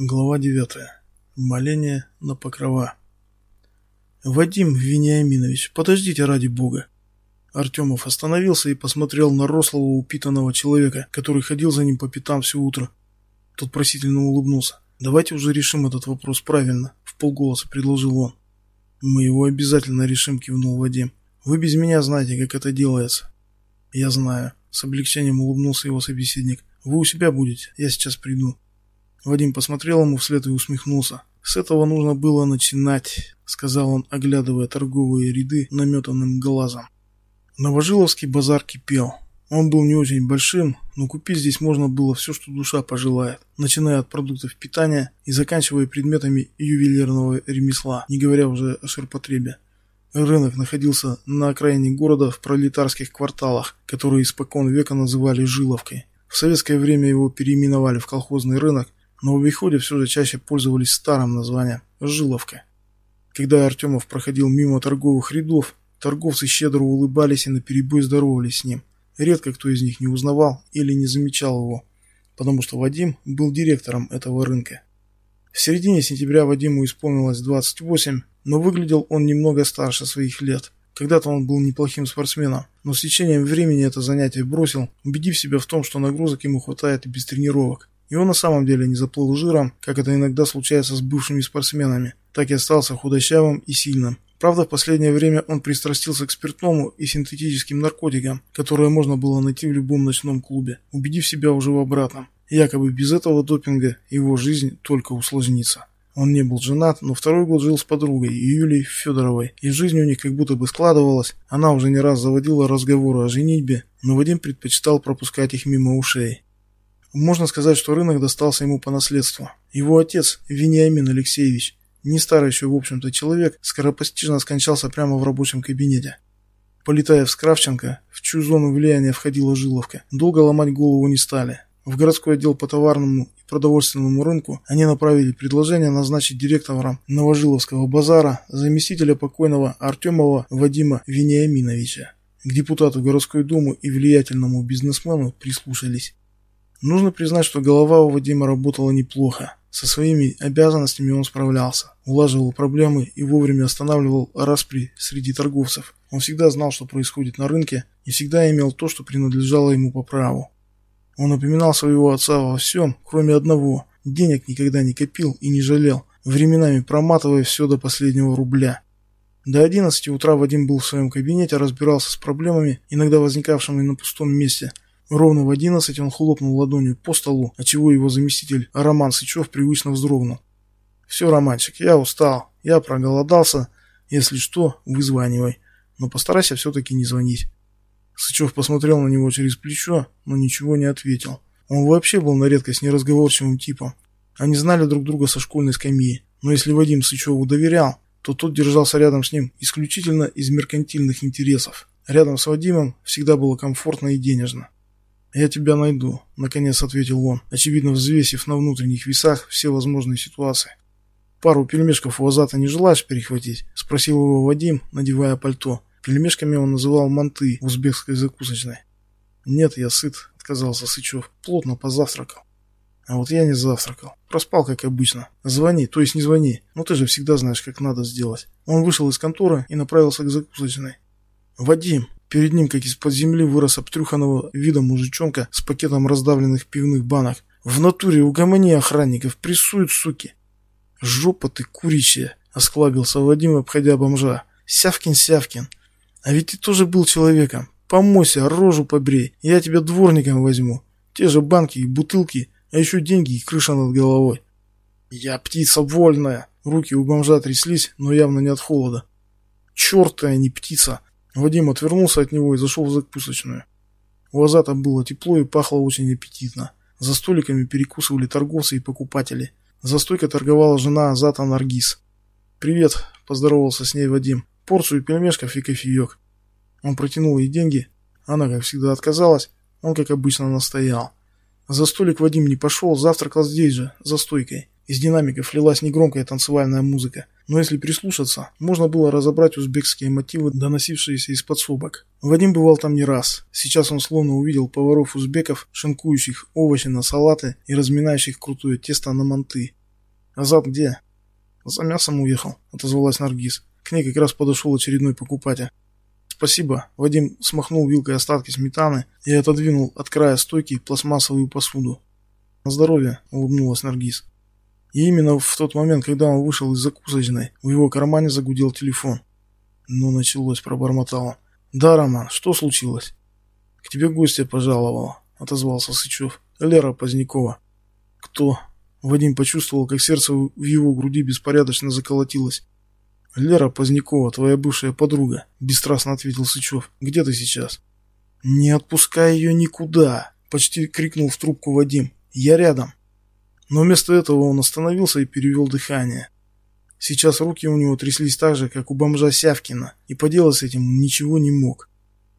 Глава 9. Моление на покрова. «Вадим Вениаминович, подождите ради бога!» Артемов остановился и посмотрел на рослого упитанного человека, который ходил за ним по пятам все утро. Тот просительно улыбнулся. «Давайте уже решим этот вопрос правильно», — в полголоса предложил он. «Мы его обязательно решим», — кивнул Вадим. «Вы без меня знаете, как это делается». «Я знаю», — с облегчением улыбнулся его собеседник. «Вы у себя будете, я сейчас приду». Вадим посмотрел ему вслед и усмехнулся. «С этого нужно было начинать», — сказал он, оглядывая торговые ряды наметанным глазом. Новожиловский базар кипел. Он был не очень большим, но купить здесь можно было все, что душа пожелает, начиная от продуктов питания и заканчивая предметами ювелирного ремесла, не говоря уже о ширпотребе. Рынок находился на окраине города в пролетарских кварталах, которые испокон века называли Жиловкой. В советское время его переименовали в колхозный рынок, но в обиходе все же чаще пользовались старым названием – Жиловка. Когда Артемов проходил мимо торговых рядов, торговцы щедро улыбались и наперебой здоровались с ним. Редко кто из них не узнавал или не замечал его, потому что Вадим был директором этого рынка. В середине сентября Вадиму исполнилось 28, но выглядел он немного старше своих лет. Когда-то он был неплохим спортсменом, но с течением времени это занятие бросил, убедив себя в том, что нагрузок ему хватает и без тренировок. И он на самом деле не заплыл жиром, как это иногда случается с бывшими спортсменами, так и остался худощавым и сильным. Правда, в последнее время он пристрастился к спиртному и синтетическим наркотикам, которые можно было найти в любом ночном клубе, убедив себя уже в обратном. Якобы без этого допинга его жизнь только усложнится. Он не был женат, но второй год жил с подругой, Юлией Федоровой, и жизнь у них как будто бы складывалась. Она уже не раз заводила разговоры о женитьбе, но Вадим предпочитал пропускать их мимо ушей. Можно сказать, что рынок достался ему по наследству. Его отец, Вениамин Алексеевич, не старый еще, в общем-то, человек, скоропостижно скончался прямо в рабочем кабинете. Полетая в Скравченко, в чью зону влияния входила Жиловка, долго ломать голову не стали. В городской отдел по товарному и продовольственному рынку они направили предложение назначить директором Новожиловского базара заместителя покойного Артемова Вадима Вениаминовича. К депутату городской думы и влиятельному бизнесмену прислушались. Нужно признать, что голова у Вадима работала неплохо. Со своими обязанностями он справлялся, улаживал проблемы и вовремя останавливал распри среди торговцев. Он всегда знал, что происходит на рынке, и всегда имел то, что принадлежало ему по праву. Он напоминал своего отца во всем, кроме одного. Денег никогда не копил и не жалел, временами проматывая все до последнего рубля. До 11 утра Вадим был в своем кабинете, разбирался с проблемами, иногда возникавшими на пустом месте – Ровно в одиннадцать он хлопнул ладонью по столу, отчего его заместитель Роман Сычев привычно вздрогнул. «Все, Романчик, я устал, я проголодался. Если что, вызванивай. Но постарайся все-таки не звонить». Сычев посмотрел на него через плечо, но ничего не ответил. Он вообще был на редкость неразговорчивым типом. Они знали друг друга со школьной скамьи, но если Вадим Сычеву доверял, то тот держался рядом с ним исключительно из меркантильных интересов. Рядом с Вадимом всегда было комфортно и денежно. «Я тебя найду», — наконец ответил он, очевидно взвесив на внутренних весах все возможные ситуации. «Пару пельмешков у Азата не желаешь перехватить?» — спросил его Вадим, надевая пальто. Пельмешками он называл манты в узбекской закусочной. «Нет, я сыт», — отказался Сычев. «Плотно позавтракал». «А вот я не завтракал. Проспал, как обычно. Звони, то есть не звони. Но ты же всегда знаешь, как надо сделать». Он вышел из конторы и направился к закусочной. «Вадим!» Перед ним, как из-под земли, вырос обтрюханного вида мужичонка с пакетом раздавленных пивных банок. В натуре угомони охранников, прессуют, суки. Жопа ты куричья, осклабился Вадим, обходя бомжа. Сявкин, Сявкин, а ведь ты тоже был человеком. Помойся, рожу побрей, я тебя дворником возьму. Те же банки и бутылки, а еще деньги и крыша над головой. Я птица вольная. Руки у бомжа тряслись, но явно не от холода. Черт, а не птица. Вадим отвернулся от него и зашел в закусочную. У Азата было тепло и пахло очень аппетитно. За столиками перекусывали торговцы и покупатели. За стойкой торговала жена Азата Наргиз. «Привет», – поздоровался с ней Вадим. «Порцию пельмешков и кофеек». Он протянул ей деньги. Она, как всегда, отказалась. Он, как обычно, настоял. За столик Вадим не пошел, завтракал здесь же, за стойкой. Из динамиков лилась негромкая танцевальная музыка. Но если прислушаться, можно было разобрать узбекские мотивы, доносившиеся из подсобок. Вадим бывал там не раз. Сейчас он словно увидел поваров узбеков, шинкующих овощи на салаты и разминающих крутое тесто на манты. «Азат где?» «За мясом уехал», — отозвалась Наргиз. К ней как раз подошел очередной покупатель. «Спасибо». Вадим смахнул вилкой остатки сметаны и отодвинул от края стойки пластмассовую посуду. «На здоровье», — улыбнулась Наргиз. И именно в тот момент, когда он вышел из закусочной, в его кармане загудел телефон. «Ну, началось», — пробормотал он. «Да, Роман, что случилось?» «К тебе гостья пожаловала», — отозвался Сычев. «Лера Позднякова». «Кто?» Вадим почувствовал, как сердце в его груди беспорядочно заколотилось. «Лера Позднякова, твоя бывшая подруга», — бесстрастно ответил Сычев. «Где ты сейчас?» «Не отпускай ее никуда!» — почти крикнул в трубку Вадим. «Я рядом!» Но вместо этого он остановился и перевел дыхание. Сейчас руки у него тряслись так же, как у бомжа Сявкина, и поделать с этим он ничего не мог.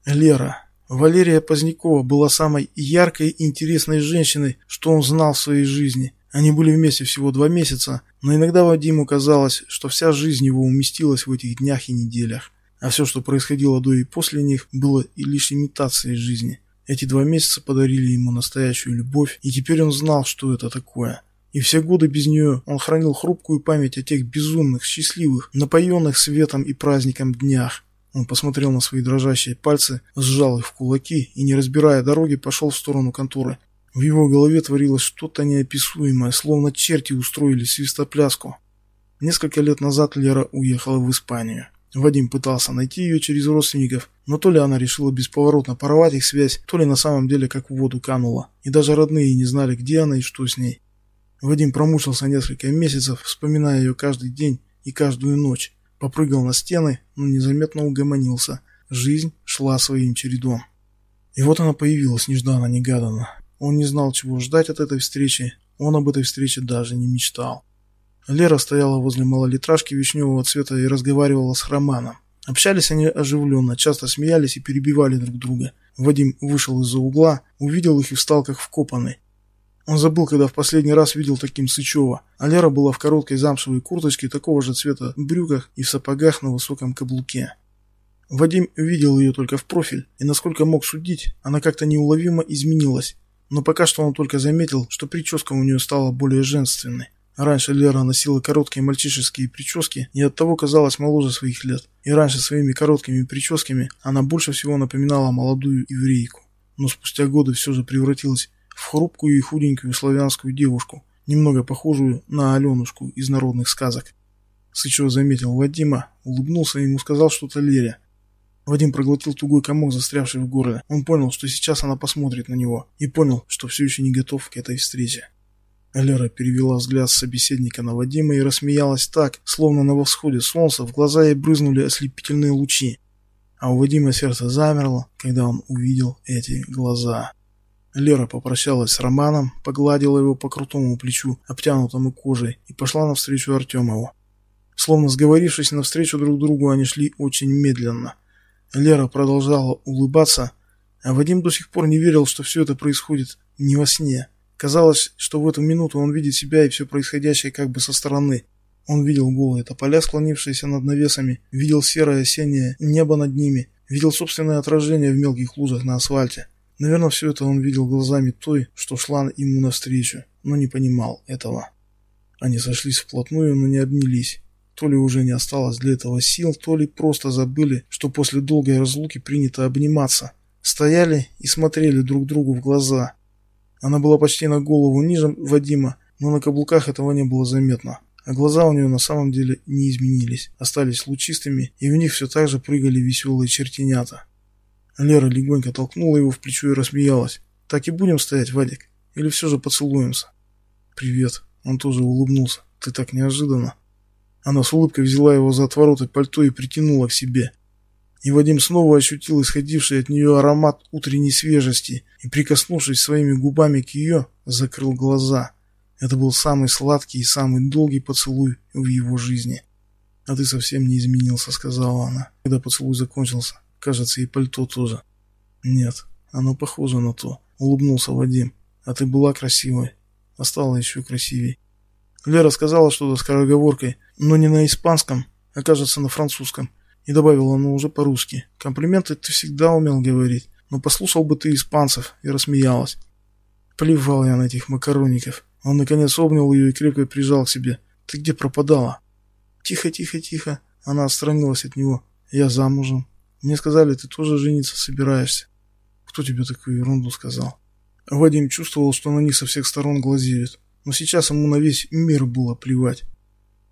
Лера. Валерия Позднякова была самой яркой и интересной женщиной, что он знал в своей жизни. Они были вместе всего два месяца, но иногда Вадиму казалось, что вся жизнь его уместилась в этих днях и неделях. А все, что происходило до и после них, было и лишь имитацией жизни. Эти два месяца подарили ему настоящую любовь, и теперь он знал, что это такое. И все годы без нее он хранил хрупкую память о тех безумных, счастливых, напоенных светом и праздником днях. Он посмотрел на свои дрожащие пальцы, сжал их в кулаки и, не разбирая дороги, пошел в сторону конторы. В его голове творилось что-то неописуемое, словно черти устроили свистопляску. Несколько лет назад Лера уехала в Испанию. Вадим пытался найти ее через родственников, но то ли она решила бесповоротно порвать их связь, то ли на самом деле как в воду канула. И даже родные не знали, где она и что с ней. Вадим промучился несколько месяцев, вспоминая ее каждый день и каждую ночь. Попрыгал на стены, но незаметно угомонился. Жизнь шла своим чередом. И вот она появилась нежданно-негаданно. Он не знал, чего ждать от этой встречи, он об этой встрече даже не мечтал. Лера стояла возле малолитражки вишневого цвета и разговаривала с Романом. Общались они оживленно, часто смеялись и перебивали друг друга. Вадим вышел из-за угла, увидел их и встал как вкопанный. Он забыл, когда в последний раз видел таким Сычева, а Лера была в короткой замшевой курточке такого же цвета брюках и в сапогах на высоком каблуке. Вадим видел ее только в профиль, и насколько мог судить, она как-то неуловимо изменилась. Но пока что он только заметил, что прическа у нее стала более женственной. Раньше Лера носила короткие мальчишеские прически и оттого казалась моложе своих лет. И раньше своими короткими прическами она больше всего напоминала молодую еврейку. Но спустя годы все же превратилась в хрупкую и худенькую славянскую девушку, немного похожую на Аленушку из народных сказок. Сычев заметил Вадима, улыбнулся и ему сказал что-то Лере. Вадим проглотил тугой комок, застрявший в горле. Он понял, что сейчас она посмотрит на него, и понял, что все еще не готов к этой встрече. Лера перевела взгляд собеседника на Вадима и рассмеялась так, словно на восходе солнца в глаза ей брызнули ослепительные лучи. А у Вадима сердце замерло, когда он увидел эти глаза. Лера попрощалась с Романом, погладила его по крутому плечу, обтянутому кожей, и пошла навстречу Артемову. Словно сговорившись навстречу друг другу, они шли очень медленно – Лера продолжала улыбаться, а Вадим до сих пор не верил, что все это происходит не во сне. Казалось, что в эту минуту он видит себя и все происходящее как бы со стороны. Он видел голые тополя, склонившиеся над навесами, видел серое осеннее небо над ними, видел собственное отражение в мелких лужах на асфальте. Наверное, все это он видел глазами той, что шла ему навстречу, но не понимал этого. Они сошлись вплотную, но не обнялись. То ли уже не осталось для этого сил, то ли просто забыли, что после долгой разлуки принято обниматься. Стояли и смотрели друг другу в глаза. Она была почти на голову ниже Вадима, но на каблуках этого не было заметно. А глаза у нее на самом деле не изменились, остались лучистыми, и в них все так же прыгали веселые чертенята. Лера легонько толкнула его в плечо и рассмеялась. «Так и будем стоять, Вадик? Или все же поцелуемся?» «Привет». Он тоже улыбнулся. «Ты так неожиданно». Она с улыбкой взяла его за отвороты пальто и притянула к себе. И Вадим снова ощутил исходивший от нее аромат утренней свежести и, прикоснувшись своими губами к ее, закрыл глаза. Это был самый сладкий и самый долгий поцелуй в его жизни. «А ты совсем не изменился», — сказала она, когда поцелуй закончился. «Кажется, и пальто тоже». «Нет, оно похоже на то», — улыбнулся Вадим. «А ты была красивой, а стала еще красивей». Лера сказала что-то скороговоркой, но не на испанском, а кажется на французском. И добавила, ну уже по-русски. Комплименты ты всегда умел говорить, но послушал бы ты испанцев, и рассмеялась. Плевал я на этих макароников. Он наконец обнял ее и крепко прижал к себе. Ты где пропадала?» «Тихо, тихо, тихо!» Она отстранилась от него. «Я замужем. Мне сказали, ты тоже жениться собираешься». «Кто тебе такую ерунду сказал?» Вадим чувствовал, что на них со всех сторон глазеют. Но сейчас ему на весь мир было плевать.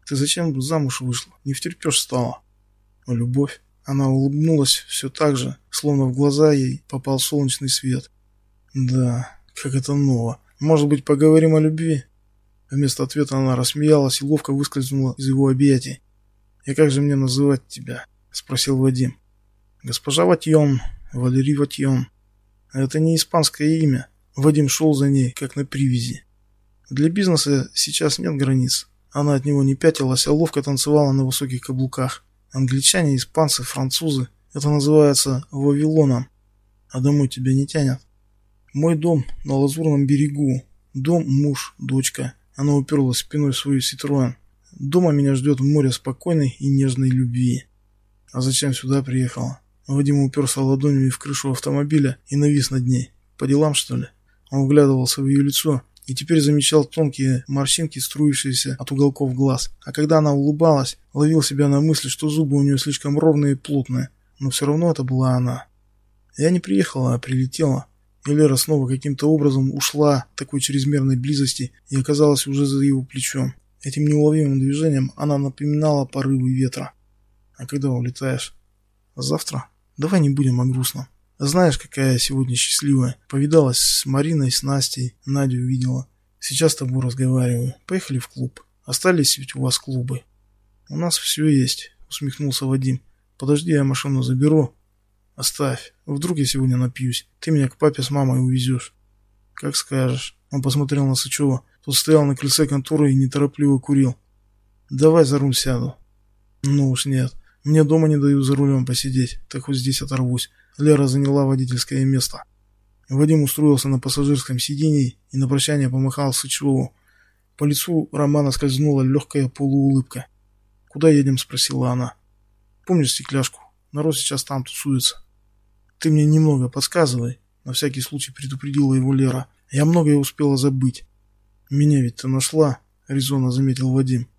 «Ты зачем замуж вышла? Не втерпешь стала?» «Любовь». Она улыбнулась все так же, словно в глаза ей попал солнечный свет. «Да, как это ново. Может быть, поговорим о любви?» Вместо ответа она рассмеялась и ловко выскользнула из его объятий. «И как же мне называть тебя?» — спросил Вадим. «Госпожа Ватьон, Валерий Ватьон. Это не испанское имя. Вадим шел за ней, как на привязи. Для бизнеса сейчас нет границ. Она от него не пятилась, а ловко танцевала на высоких каблуках. Англичане, испанцы, французы. Это называется Вавилоном. А домой тебя не тянет. Мой дом на Лазурном берегу. Дом, муж, дочка. Она уперлась спиной в свою Ситруэн. Дома меня ждет море спокойной и нежной любви. А зачем сюда приехала? Вадим уперся ладонями в крышу автомобиля и навис над ней. По делам, что ли? Он вглядывался в ее лицо и теперь замечал тонкие морщинки, струившиеся от уголков глаз. А когда она улыбалась, ловил себя на мысли, что зубы у нее слишком ровные и плотные. Но все равно это была она. Я не приехала, а прилетела. И Лера снова каким-то образом ушла такой чрезмерной близости и оказалась уже за его плечом. Этим неуловимым движением она напоминала порывы ветра. А когда улетаешь? Завтра? Давай не будем о грустном. Знаешь, какая я сегодня счастливая. Повидалась с Мариной, с Настей, Надю увидела. Сейчас с тобой разговариваю. Поехали в клуб. Остались ведь у вас клубы. У нас все есть, усмехнулся Вадим. Подожди, я машину заберу. Оставь. Вдруг я сегодня напьюсь. Ты меня к папе с мамой увезешь. Как скажешь. Он посмотрел на Сычева. Тот стоял на крыльце конторы и неторопливо курил. Давай за руль сяду. Ну уж нет. Мне дома не дают за рулем посидеть. Так хоть здесь оторвусь. Лера заняла водительское место. Вадим устроился на пассажирском сиденье и на прощание помахал Сычеву. По лицу Романа скользнула легкая полуулыбка. «Куда едем?» – спросила она. «Помнишь стекляшку? Народ сейчас там тусуется». Ты мне немного подсказывай, на всякий случай предупредила его Лера. Я многое успела забыть. Меня ведь ты нашла, резонно заметил Вадим.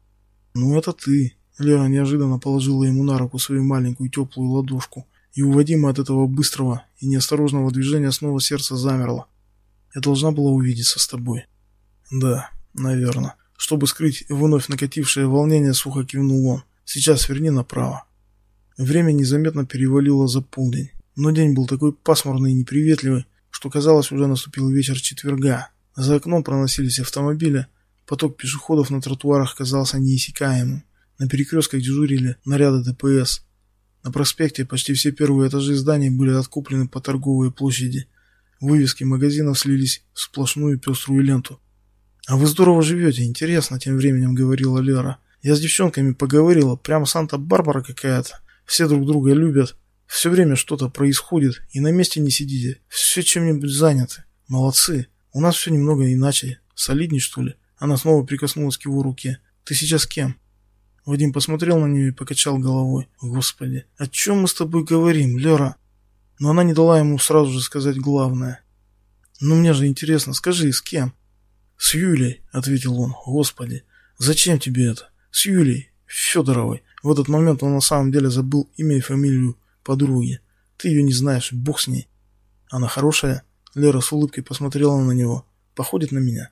Ну это ты. Лера неожиданно положила ему на руку свою маленькую теплую ладошку, и у Вадима от этого быстрого и неосторожного движения снова сердце замерло. Я должна была увидеться с тобой. Да, наверное. Чтобы скрыть вновь накатившее волнение, сухо кивнул он. Сейчас верни направо. Время незаметно перевалило за полдень. Но день был такой пасмурный и неприветливый, что казалось, уже наступил вечер четверга. За окном проносились автомобили, поток пешеходов на тротуарах казался неиссякаемым. На перекрестках дежурили наряды ДПС. На проспекте почти все первые этажи зданий были откуплены по торговой площади. Вывески магазинов слились в сплошную пеструю ленту. «А вы здорово живете, интересно», — тем временем говорила Лера. «Я с девчонками поговорила, прямо Санта-Барбара какая-то. Все друг друга любят. Все время что-то происходит, и на месте не сидите. Все чем-нибудь заняты. Молодцы. У нас все немного иначе. Солидней, что ли? Она снова прикоснулась к его руке. Ты сейчас кем? Вадим посмотрел на нее и покачал головой. Господи, о чем мы с тобой говорим, Лера? Но она не дала ему сразу же сказать главное. Ну мне же интересно, скажи, с кем? С Юлей, ответил он. Господи, зачем тебе это? С Юлей Федоровой. В этот момент он на самом деле забыл имя и фамилию подруги. Ты ее не знаешь, бог с ней. Она хорошая. Лера с улыбкой посмотрела на него. Походит на меня.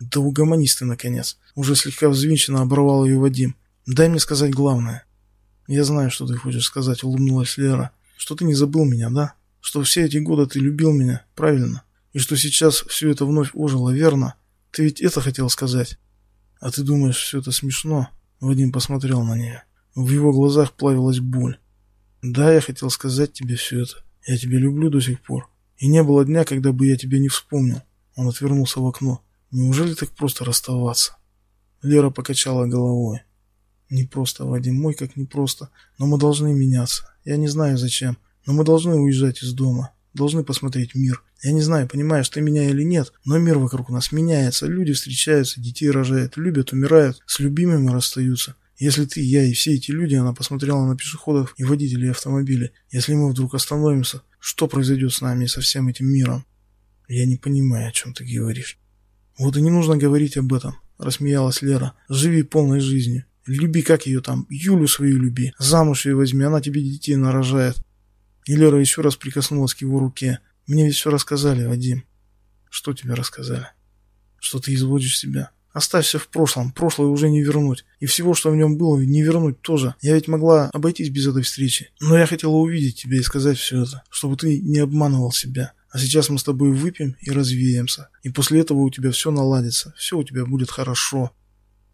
Да угомонись ты, наконец. Уже слегка взвинченно оборвал ее Вадим. Дай мне сказать главное. Я знаю, что ты хочешь сказать, улыбнулась Лера. Что ты не забыл меня, да? Что все эти годы ты любил меня, правильно? И что сейчас все это вновь ожило, верно? Ты ведь это хотел сказать? А ты думаешь, все это смешно? Вадим посмотрел на нее. В его глазах плавилась боль. Да, я хотел сказать тебе все это. Я тебя люблю до сих пор. И не было дня, когда бы я тебя не вспомнил. Он отвернулся в окно. Неужели так просто расставаться? Лера покачала головой. Не просто, Вадим, мой как не просто. Но мы должны меняться. Я не знаю зачем, но мы должны уезжать из дома. Должны посмотреть мир. Я не знаю, понимаешь ты меня или нет, но мир вокруг нас меняется. Люди встречаются, детей рожают, любят, умирают, с любимыми расстаются. Если ты, я и все эти люди, она посмотрела на пешеходов и водителей автомобиля, если мы вдруг остановимся, что произойдет с нами и со всем этим миром? Я не понимаю, о чем ты говоришь. Вот и не нужно говорить об этом. — рассмеялась Лера. «Живи полной жизнью. Люби, как ее там, Юлю свою люби. Замуж ее возьми, она тебе детей нарожает». И Лера еще раз прикоснулась к его руке. «Мне ведь все рассказали, Вадим». «Что тебе рассказали?» «Что ты изводишь себя». Оставь все в прошлом, прошлое уже не вернуть. И всего, что в нем было, не вернуть тоже. Я ведь могла обойтись без этой встречи. Но я хотела увидеть тебя и сказать все это, чтобы ты не обманывал себя. А сейчас мы с тобой выпьем и развеемся. И после этого у тебя все наладится. Все у тебя будет хорошо.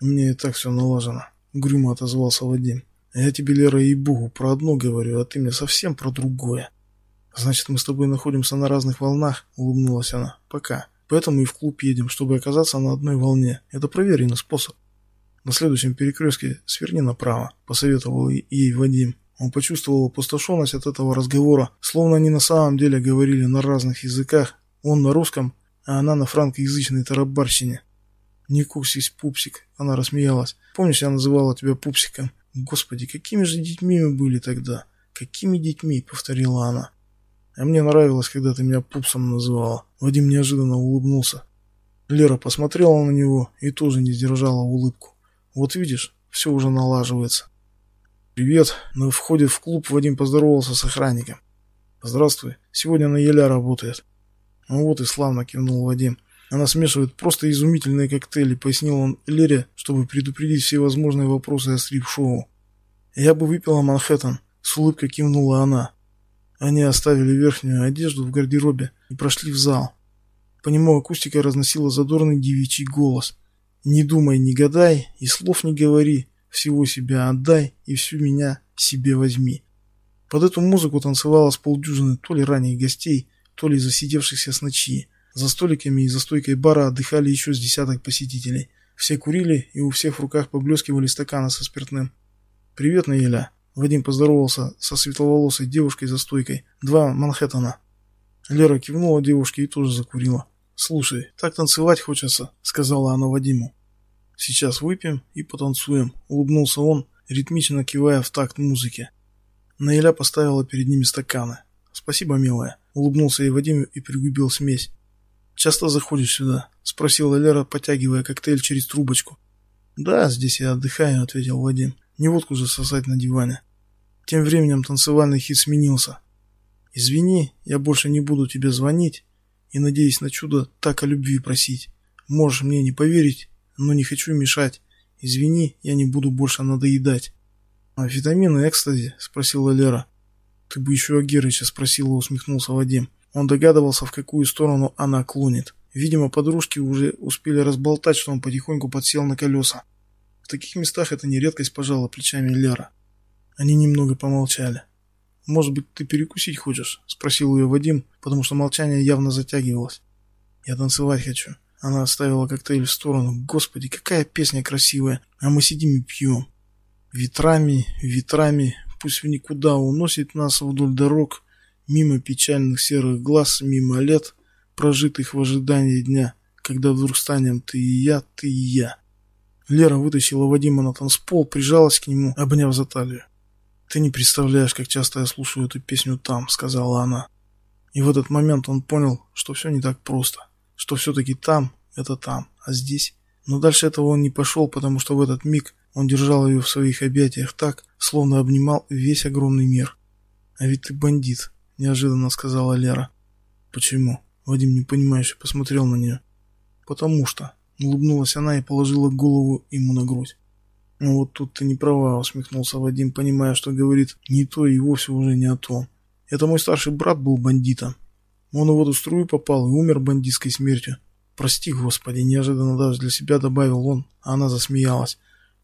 У меня и так все налажено. Угрюмо отозвался Вадим. Я тебе, Лера, и богу про одно говорю, а ты мне совсем про другое. Значит, мы с тобой находимся на разных волнах, улыбнулась она. Пока. Поэтому и в клуб едем, чтобы оказаться на одной волне. Это проверенный способ. На следующем перекрестке сверни направо, посоветовал ей Вадим. Он почувствовал опустошенность от этого разговора, словно они на самом деле говорили на разных языках. Он на русском, а она на франкоязычной тарабарщине. «Не куксись, пупсик!» Она рассмеялась. «Помнишь, я называла тебя пупсиком?» «Господи, какими же детьми мы были тогда?» «Какими детьми?» — повторила она. А мне нравилось, когда ты меня пупсом называла. Вадим неожиданно улыбнулся. Лера посмотрела на него и тоже не сдержала улыбку. Вот видишь, все уже налаживается. Привет. На входе в клуб Вадим поздоровался с охранником. Здравствуй. Сегодня на Еля работает. Ну вот и славно кивнул Вадим. Она смешивает просто изумительные коктейли, пояснил он Лере, чтобы предупредить все возможные вопросы о стрип-шоу. Я бы выпила Манхэттен, с улыбкой кивнула она. Они оставили верхнюю одежду в гардеробе и прошли в зал. По нему акустика разносила задорный девичий голос. «Не думай, не гадай, и слов не говори, всего себя отдай, и всю меня себе возьми». Под эту музыку танцевало с полдюжины то ли ранних гостей, то ли засидевшихся с ночи. За столиками и за стойкой бара отдыхали еще с десяток посетителей. Все курили, и у всех в руках поблескивали стаканы со спиртным. «Привет, Наиля!» Вадим поздоровался со светловолосой девушкой за стойкой. Два Манхэттена. Лера кивнула девушке и тоже закурила. «Слушай, так танцевать хочется», — сказала она Вадиму. «Сейчас выпьем и потанцуем», — улыбнулся он, ритмично кивая в такт музыки. Наиля поставила перед ними стаканы. «Спасибо, милая», — улыбнулся ей Вадим и пригубил смесь. «Часто заходишь сюда?» — спросила Лера, потягивая коктейль через трубочку. «Да, здесь я отдыхаю», — ответил Вадим. Не водку же сосать на диване. Тем временем танцевальный хит сменился. «Извини, я больше не буду тебе звонить и, надеясь на чудо, так о любви просить. Можешь мне не поверить, но не хочу мешать. Извини, я не буду больше надоедать». «А витамины экстази?» – спросила Лера. «Ты бы еще о Герыча спросила», – усмехнулся Вадим. Он догадывался, в какую сторону она клонит. Видимо, подружки уже успели разболтать, что он потихоньку подсел на колеса. В таких местах это не редкость, пожала плечами Лера. Они немного помолчали. «Может быть, ты перекусить хочешь?» – спросил ее Вадим, потому что молчание явно затягивалось. «Я танцевать хочу». Она оставила коктейль в сторону. «Господи, какая песня красивая! А мы сидим и пьем. Ветрами, ветрами, пусть в никуда уносит нас вдоль дорог, мимо печальных серых глаз, мимо лет, прожитых в ожидании дня, когда вдруг станем ты и я, ты и я». Лера вытащила Вадима на танцпол, прижалась к нему, обняв за талию. «Ты не представляешь, как часто я слушаю эту песню там», — сказала она. И в этот момент он понял, что все не так просто, что все-таки там — это там, а здесь... Но дальше этого он не пошел, потому что в этот миг он держал ее в своих объятиях так, словно обнимал весь огромный мир. «А ведь ты бандит», — неожиданно сказала Лера. «Почему?» — Вадим непонимающе посмотрел на нее. «Потому что», Улыбнулась она и положила голову ему на грудь. «Ну вот тут ты не права», — усмехнулся Вадим, понимая, что говорит не то и вовсе уже не о том. «Это мой старший брат был бандитом. Он в эту струю попал и умер бандитской смертью. Прости, Господи, неожиданно даже для себя добавил он, а она засмеялась.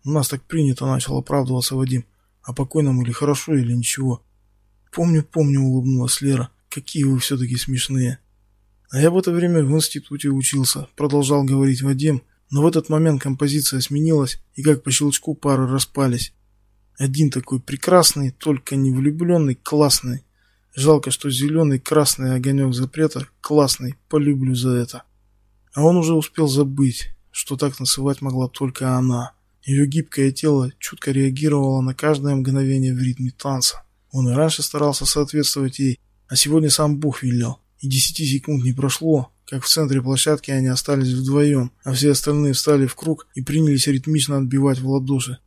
У нас так принято, начал оправдываться Вадим. А покойному или хорошо, или ничего. Помню, помню, улыбнулась Лера. Какие вы все-таки смешные. А я в это время в институте учился, продолжал говорить Вадим, но в этот момент композиция сменилась, и как по щелчку пары распались. Один такой прекрасный, только не влюбленный, классный. Жалко, что зеленый красный огонек запрета классный, полюблю за это. А он уже успел забыть, что так танцевать могла только она. Ее гибкое тело чутко реагировало на каждое мгновение в ритме танца. Он и раньше старался соответствовать ей, а сегодня сам Бог велел. И десяти секунд не прошло, как в центре площадки они остались вдвоем, а все остальные встали в круг и принялись ритмично отбивать в ладоши.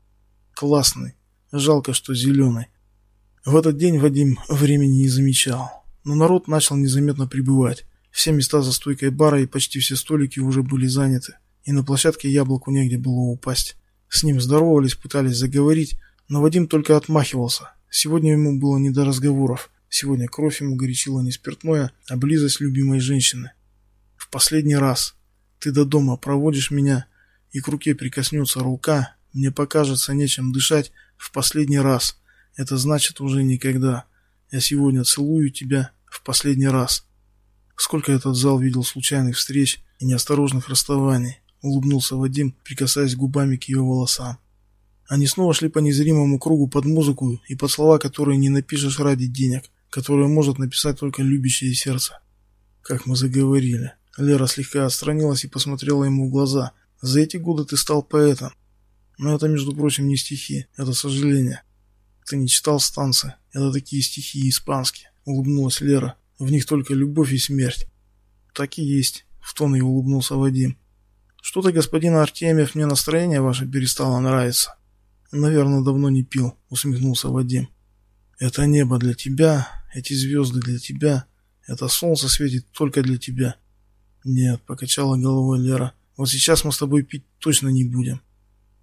Классный. Жалко, что зеленый. В этот день Вадим времени не замечал, но народ начал незаметно прибывать. Все места за стойкой бара и почти все столики уже были заняты, и на площадке яблоку негде было упасть. С ним здоровались, пытались заговорить, но Вадим только отмахивался. Сегодня ему было не до разговоров. Сегодня кровь ему горячила не спиртное, а близость любимой женщины. В последний раз ты до дома проводишь меня, и к руке прикоснется рука, мне покажется нечем дышать в последний раз. Это значит уже никогда. Я сегодня целую тебя в последний раз. Сколько этот зал видел случайных встреч и неосторожных расставаний, улыбнулся Вадим, прикасаясь губами к ее волосам. Они снова шли по незримому кругу под музыку и под слова, которые не напишешь ради денег, которые может написать только любящее сердце. Как мы заговорили. Лера слегка отстранилась и посмотрела ему в глаза. За эти годы ты стал поэтом. Но это, между прочим, не стихи, это сожаление. Ты не читал станции. Это такие стихи испанские. Улыбнулась Лера. В них только любовь и смерть. Так и есть. В тон ей улыбнулся Вадим. Что-то, господин Артемьев, мне настроение ваше перестало нравиться. Наверное, давно не пил, усмехнулся Вадим. Это небо для тебя, эти звезды для тебя, это солнце светит только для тебя. Нет, покачала головой Лера. Вот сейчас мы с тобой пить точно не будем.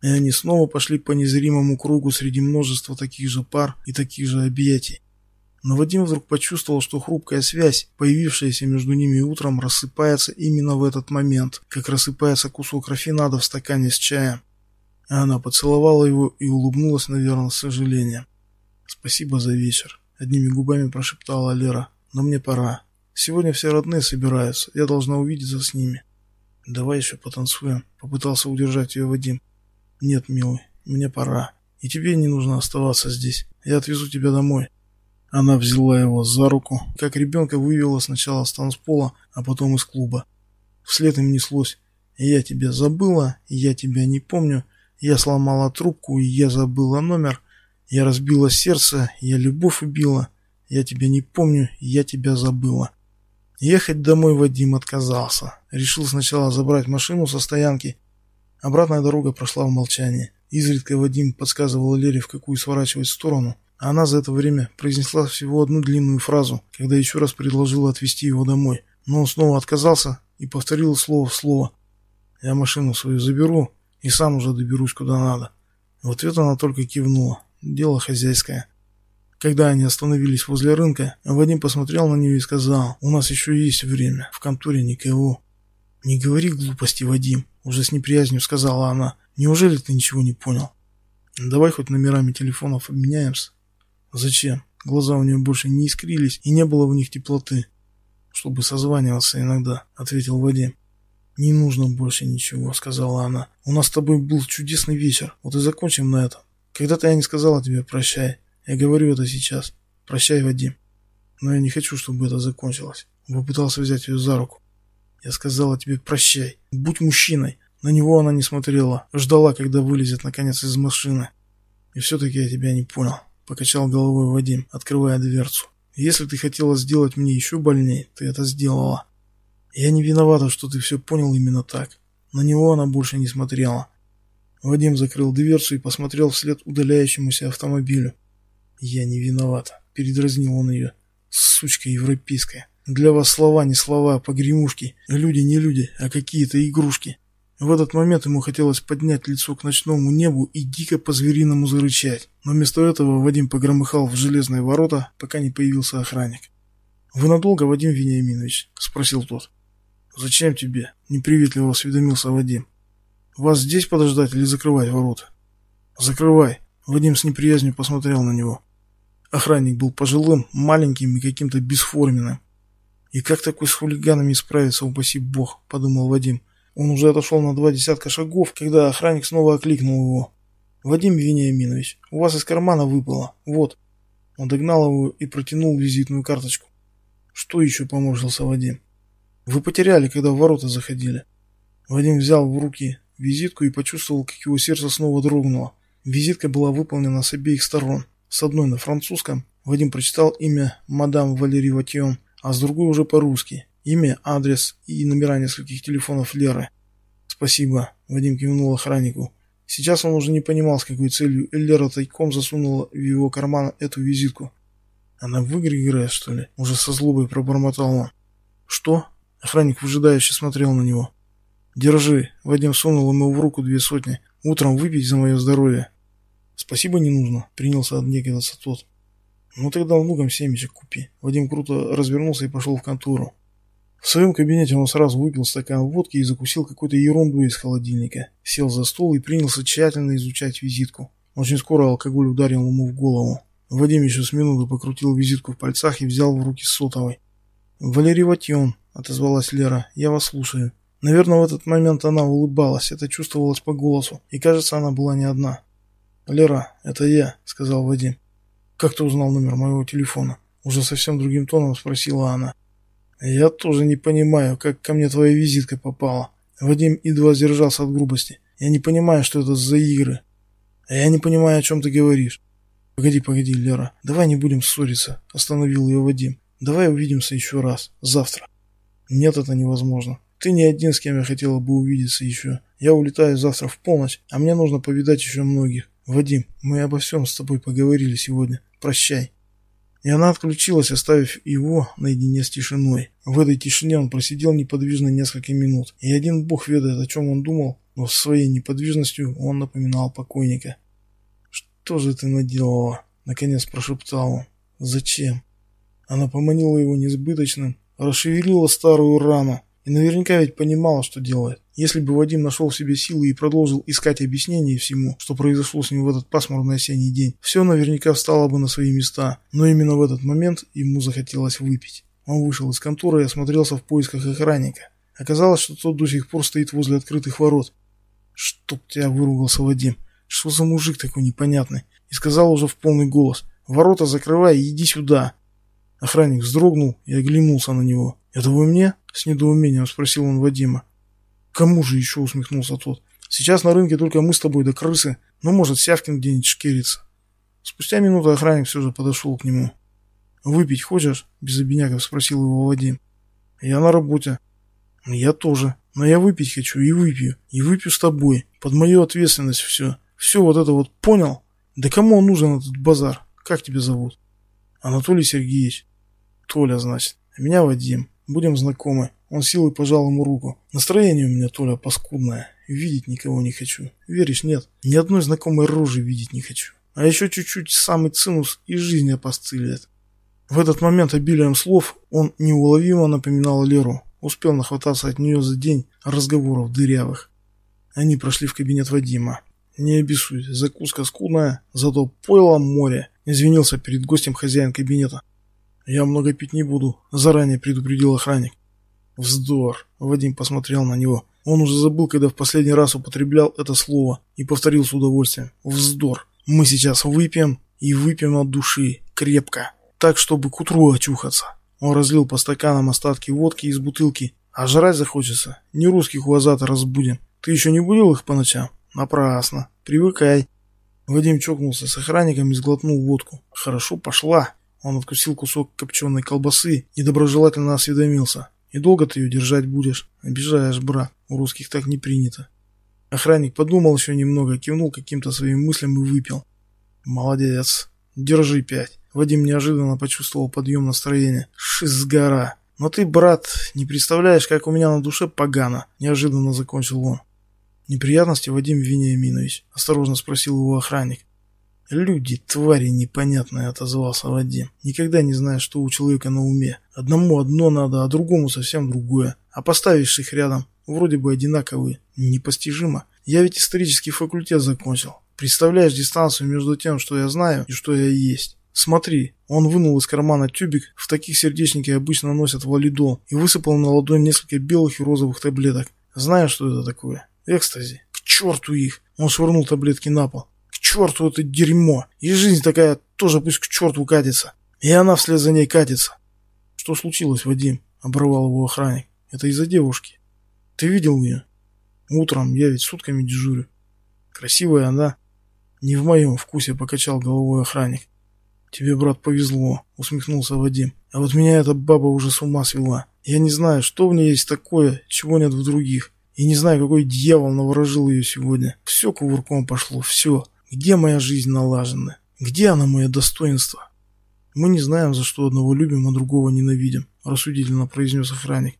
И они снова пошли по незримому кругу среди множества таких же пар и таких же объятий. Но Вадим вдруг почувствовал, что хрупкая связь, появившаяся между ними утром, рассыпается именно в этот момент, как рассыпается кусок рафинада в стакане с чаем. Она поцеловала его и улыбнулась, наверное, с сожалением. «Спасибо за вечер», — одними губами прошептала Лера. «Но мне пора. Сегодня все родные собираются. Я должна увидеться с ними». «Давай еще потанцуем», — попытался удержать ее Вадим. «Нет, милый, мне пора. И тебе не нужно оставаться здесь. Я отвезу тебя домой». Она взяла его за руку, как ребенка вывела сначала с танцпола, а потом из клуба. Вслед им неслось «Я тебя забыла, я тебя не помню, я сломала трубку, я забыла номер, я разбила сердце, я любовь убила, я тебя не помню, я тебя забыла». Ехать домой Вадим отказался. Решил сначала забрать машину со стоянки. Обратная дорога прошла в молчании. Изредка Вадим подсказывал Лере, в какую сворачивать сторону – она за это время произнесла всего одну длинную фразу, когда еще раз предложила отвезти его домой. Но он снова отказался и повторил слово в слово. «Я машину свою заберу и сам уже доберусь куда надо». В ответ она только кивнула. Дело хозяйское. Когда они остановились возле рынка, Вадим посмотрел на нее и сказал, «У нас еще есть время, в конторе никого». «Не говори глупости, Вадим», — уже с неприязнью сказала она. «Неужели ты ничего не понял? Давай хоть номерами телефонов обменяемся». Зачем? Глаза у нее больше не искрились, и не было в них теплоты. Чтобы созваниваться иногда, ответил Вадим. Не нужно больше ничего, сказала она. У нас с тобой был чудесный вечер. Вот и закончим на этом. Когда-то я не сказала тебе прощай. Я говорю это сейчас. Прощай, Вадим. Но я не хочу, чтобы это закончилось. Попытался взять ее за руку. Я сказала тебе прощай. Будь мужчиной. На него она не смотрела. Ждала, когда вылезет наконец из машины. И все-таки я тебя не понял покачал головой Вадим, открывая дверцу. Если ты хотела сделать мне еще больнее, ты это сделала. Я не виновата, что ты все понял именно так. На него она больше не смотрела. Вадим закрыл дверцу и посмотрел вслед удаляющемуся автомобилю. Я не виновата, передразнил он ее. Сучка европейская. Для вас слова не слова, погремушки. Люди не люди, а какие-то игрушки. В этот момент ему хотелось поднять лицо к ночному небу и дико по-звериному зарычать, но вместо этого Вадим погромыхал в железные ворота, пока не появился охранник. «Вы надолго, Вадим Вениаминович?» – спросил тот. «Зачем тебе?» – неприветливо осведомился Вадим. «Вас здесь подождать или закрывать ворота?» «Закрывай!» – Вадим с неприязнью посмотрел на него. Охранник был пожилым, маленьким и каким-то бесформенным. «И как такой с хулиганами справиться, упаси бог?» – подумал Вадим. Он уже отошел на два десятка шагов, когда охранник снова окликнул его. «Вадим Вениаминович, у вас из кармана выпало. Вот». Он догнал его и протянул визитную карточку. «Что еще?» – поморщился Вадим. «Вы потеряли, когда в ворота заходили». Вадим взял в руки визитку и почувствовал, как его сердце снова дрогнуло. Визитка была выполнена с обеих сторон. С одной на французском Вадим прочитал имя мадам Валерий Ватьон, а с другой уже по-русски Имя, адрес и номера нескольких телефонов Леры. Спасибо, Вадим кивнул охраннику. Сейчас он уже не понимал, с какой целью Лера тайком засунула в его карман эту визитку. Она в игры играет, что ли? Уже со злобой пробормотал он. Что? Охранник выжидающе смотрел на него. Держи. Вадим сунул ему в руку две сотни. Утром выпить за мое здоровье. Спасибо не нужно, принялся отнекиваться тот. Ну тогда внукам семечек купи. Вадим круто развернулся и пошел в контору. В своем кабинете он сразу выпил стакан водки и закусил какой-то ерундой из холодильника. Сел за стол и принялся тщательно изучать визитку. Очень скоро алкоголь ударил ему в голову. Вадим еще с минуты покрутил визитку в пальцах и взял в руки сотовой. «Валерий Ватьон», — отозвалась Лера, — «я вас слушаю». Наверное, в этот момент она улыбалась, это чувствовалось по голосу, и, кажется, она была не одна. «Лера, это я», — сказал Вадим. «Как ты узнал номер моего телефона?» Уже совсем другим тоном спросила она. «Я тоже не понимаю, как ко мне твоя визитка попала». Вадим едва сдержался от грубости. «Я не понимаю, что это за игры. Я не понимаю, о чем ты говоришь». «Погоди, погоди, Лера, давай не будем ссориться», — остановил ее Вадим. «Давай увидимся еще раз, завтра». «Нет, это невозможно. Ты не один, с кем я хотела бы увидеться еще. Я улетаю завтра в полночь, а мне нужно повидать еще многих. Вадим, мы обо всем с тобой поговорили сегодня. Прощай. И она отключилась, оставив его наедине с тишиной. В этой тишине он просидел неподвижно несколько минут. И один бог ведает, о чем он думал, но своей неподвижностью он напоминал покойника. «Что же ты наделала?» — наконец прошептал он. «Зачем?» Она поманила его несбыточным, расшевелила старую рану, и наверняка ведь понимала, что делает. Если бы Вадим нашел в себе силы и продолжил искать объяснение всему, что произошло с ним в этот пасмурный осенний день, все наверняка встало бы на свои места. Но именно в этот момент ему захотелось выпить. Он вышел из конторы и осмотрелся в поисках охранника. Оказалось, что тот до сих пор стоит возле открытых ворот. «Чтоб тебя!» — выругался Вадим. «Что за мужик такой непонятный?» И сказал уже в полный голос. «Ворота закрывай и иди сюда!» Охранник вздрогнул и оглянулся на него. «Это вы мне?» — с недоумением спросил он Вадима. «Кому же еще?» — усмехнулся тот. «Сейчас на рынке только мы с тобой да крысы. Ну, может, Сявкин где-нибудь шкерится». Спустя минуту охранник все же подошел к нему. «Выпить хочешь?» — без обиняков спросил его Вадим. «Я на работе». «Я тоже. Но я выпить хочу и выпью. И выпью с тобой. Под мою ответственность все. Все вот это вот понял? Да кому он нужен этот базар? Как тебя зовут?» «Анатолий Сергеевич». «Толя, значит. А меня Вадим. Будем знакомы. Он силой пожал ему руку. Настроение у меня, Толя, паскудное. Видеть никого не хочу. Веришь, нет? Ни одной знакомой рожи видеть не хочу. А еще чуть-чуть самый цинус и жизнь опостылит. В этот момент обилием слов он неуловимо напоминал Леру. Успел нахвататься от нее за день разговоров дырявых. Они прошли в кабинет Вадима. Не обессудь, закуска скудная, зато пойло море. Извинился перед гостем хозяин кабинета. «Я много пить не буду», — заранее предупредил охранник. «Вздор!» — Вадим посмотрел на него. Он уже забыл, когда в последний раз употреблял это слово, и повторил с удовольствием. «Вздор! Мы сейчас выпьем, и выпьем от души, крепко, так, чтобы к утру очухаться». Он разлил по стаканам остатки водки из бутылки. «А жрать захочется. Не русских у Азата разбудим. Ты еще не будил их по ночам?» «Напрасно. Привыкай». Вадим чокнулся с охранником и сглотнул водку. «Хорошо, пошла». Он откусил кусок копченой колбасы и доброжелательно осведомился. «И долго ты ее держать будешь? Обижаешь, брат. У русских так не принято». Охранник подумал еще немного, кивнул каким-то своим мыслям и выпил. «Молодец. Держи пять». Вадим неожиданно почувствовал подъем настроения. «Шиз гора. Но ты, брат, не представляешь, как у меня на душе погано», — неожиданно закончил он. «Неприятности, Вадим Вениаминович?» — осторожно спросил его охранник. «Люди, твари непонятные», — отозвался Вадим. «Никогда не знаешь, что у человека на уме. Одному одно надо, а другому совсем другое. А поставишь их рядом, вроде бы одинаковые. Непостижимо. Я ведь исторический факультет закончил. Представляешь дистанцию между тем, что я знаю, и что я есть. Смотри, он вынул из кармана тюбик, в таких сердечники обычно носят валидол, и высыпал на ладонь несколько белых и розовых таблеток. Знаешь, что это такое? Экстази. К черту их! Он швырнул таблетки на пол черту это дерьмо. И жизнь такая тоже пусть к черту катится. И она вслед за ней катится. Что случилось, Вадим? Оборвал его охранник. Это из-за девушки. Ты видел ее? Утром я ведь сутками дежурю. Красивая она. Не в моем вкусе, покачал головой охранник. Тебе, брат, повезло, усмехнулся Вадим. А вот меня эта баба уже с ума свела. Я не знаю, что в ней есть такое, чего нет в других. И не знаю, какой дьявол наворожил ее сегодня. Все кувырком пошло, все. Где моя жизнь налажена? Где она, мое достоинство? Мы не знаем, за что одного любим, а другого ненавидим, рассудительно произнес охранник.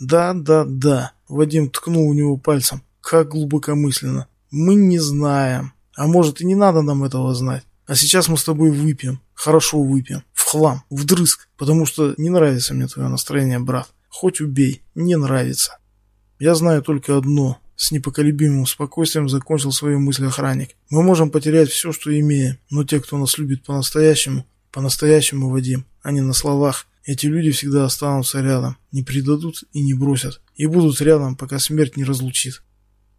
Да, да, да. Вадим ткнул у него пальцем. Как глубокомысленно. Мы не знаем. А может и не надо нам этого знать. А сейчас мы с тобой выпьем. Хорошо выпьем. В хлам, вдрызг. Потому что не нравится мне твое настроение, брат. Хоть убей. Не нравится. Я знаю только одно. С непоколебимым спокойствием закончил свои мысли охранник. Мы можем потерять все, что имеем, но те, кто нас любит по-настоящему, по-настоящему, Вадим, а не на словах, эти люди всегда останутся рядом, не предадут и не бросят, и будут рядом, пока смерть не разлучит.